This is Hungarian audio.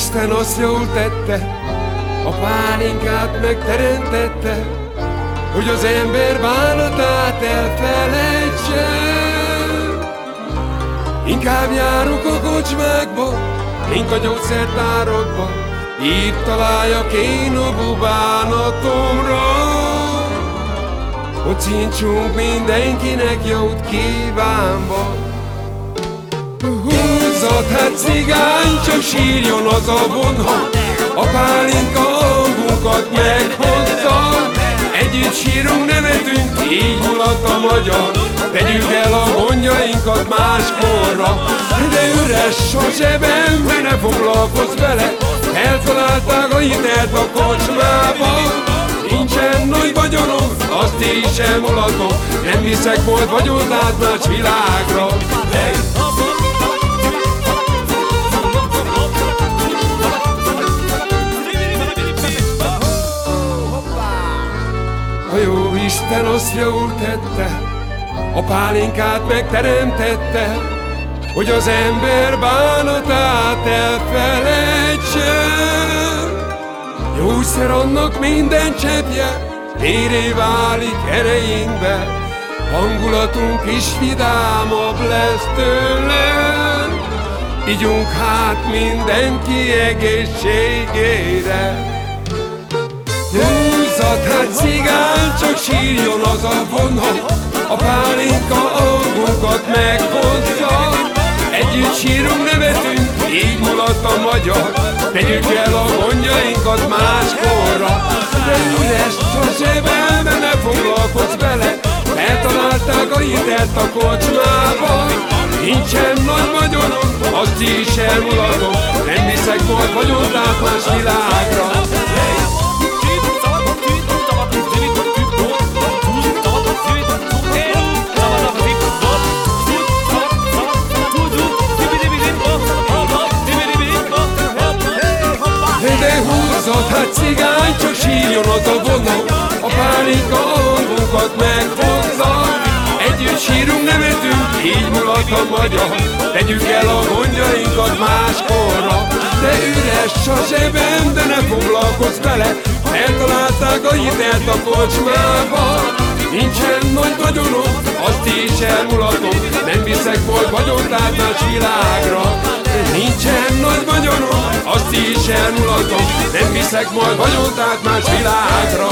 Isten azt jól tette, a pálinkát megteremtette, hogy az ember bánatát elfelejtse. Inkább járok a kocsmákba, mint a gyógyszertárokba, itt találjak én a bubánatomra. Kocincsunk mindenkinek jót kívánva. Húzzat, hát cigány, csak sírjon az a vonhat, a pálinka hangunkat meghozza. Együtt sírunk, nevetünk, így mulat a magyar. Tegyük el a gondjainkat máskorra. De üres a zsebembe, ne foglalkozz vele. Eltalálták a hitelt a kocsmába. Nincsen nagy vagyonom, azt is elmulatom Nem viszek volt vagyont át más világra. Hey! A jó Isten azt jól tette, a pálinkát megteremtette, hogy az ember bánatát elfelejtse. Jószer annak minden cseppje, éré válik erejénkbe, hangulatunk is vidámabb lesz tőle. Igyunk hát mindenki egészségére. Húzzat hát cigány, sírjon az a vonat A pálinka algunkat meghozza. Együtt sírunk, nevetünk, így mulat a magyar. Tegyük el a gondjainkat máskorra. De üres a zsebembe, ne foglalkozz vele Eltalálták a hitelt a kocsmába. Nincsen nagy vagyonom, azt is elmulatom Nem cigány, csak sírjon az a vonó. A pálinka hangunkat meghozza. Együtt sírunk, nevetünk, így mulat a magyar. Tegyük el a gondjainkat máskorra. De üres a zsebem, de ne foglalkozz vele Eltalálták a hitelt a kocsmába Nincsen nagy vagyonom, azt is elmulatom. Nem viszek volt vagyont át más világra elmulatom Nem viszek majd vagyont át más világra